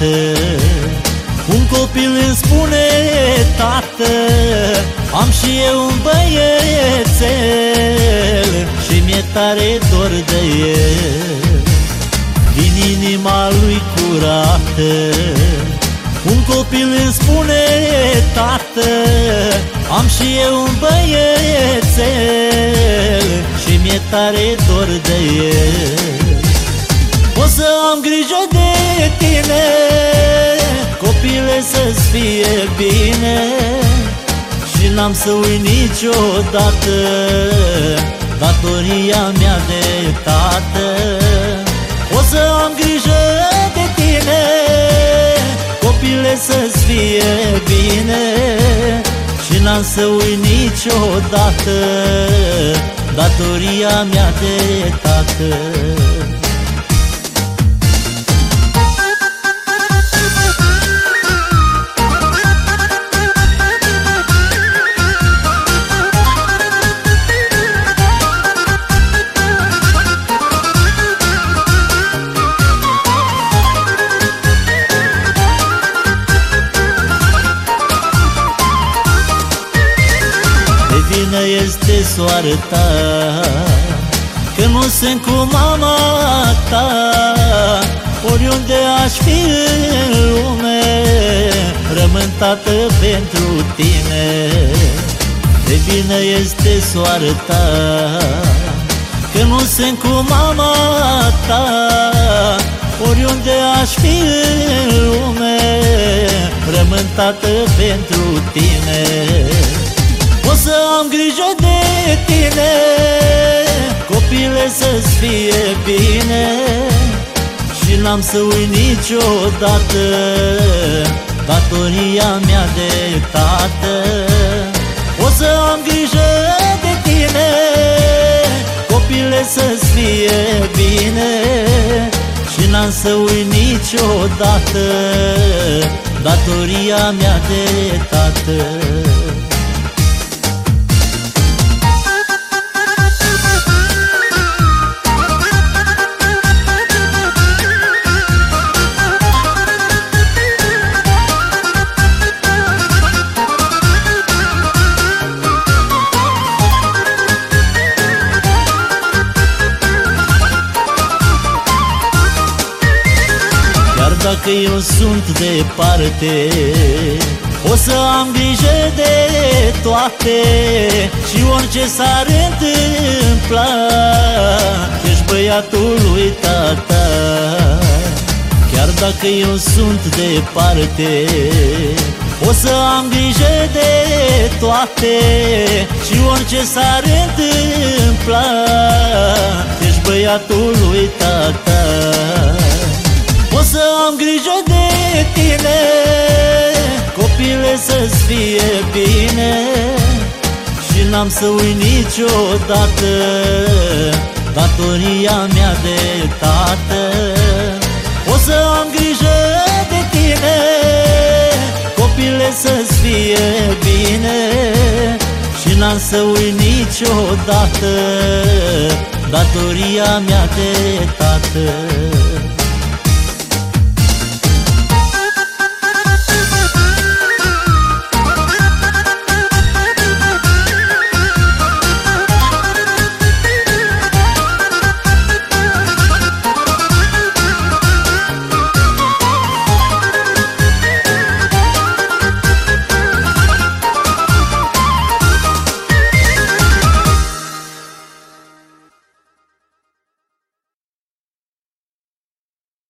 dată Un copil îmi spune tată Am și eu un băiețel Și mi-e tare dor de el. Din inima lui curată Un copil îmi spune tată Am și eu un băiețel Și mi-e tare dor de el. O să am grijă de tine să-ți fie bine Și n-am să uit niciodată Datoria mea de tată. O să am grijă de tine Copile să-ți fie bine Și n-am să uit niciodată Datoria mea de tată vină este soarta. Că nu sunt cu mama ta Oriunde aș fi în lume Rămân tată pentru tine. De vină este soarta. Că nu sunt cu mama ta Oriunde aș fi în lume Rămân tată pentru tine o să am grijă de tine Copile să-ți fie bine. Și n-am să uit niciodată Datoria mea de tată. O să am grijă de tine Copile să-ți fie bine. Și n-am să uit niciodată Datoria mea de tată dacă eu sunt departe. O să am grijă de toate Și orice s-ar întâmpla Ești băiatul lui tata Chiar dacă eu sunt departe O să am grijă de toate Și orice s-ar întâmpla Ești băiatul lui tata fie bine Și n-am să uit niciodată Datoria mea de tată. O să am grijă de tine Copile să-ți fie bine Și n-am să uit niciodată Datoria mea de tată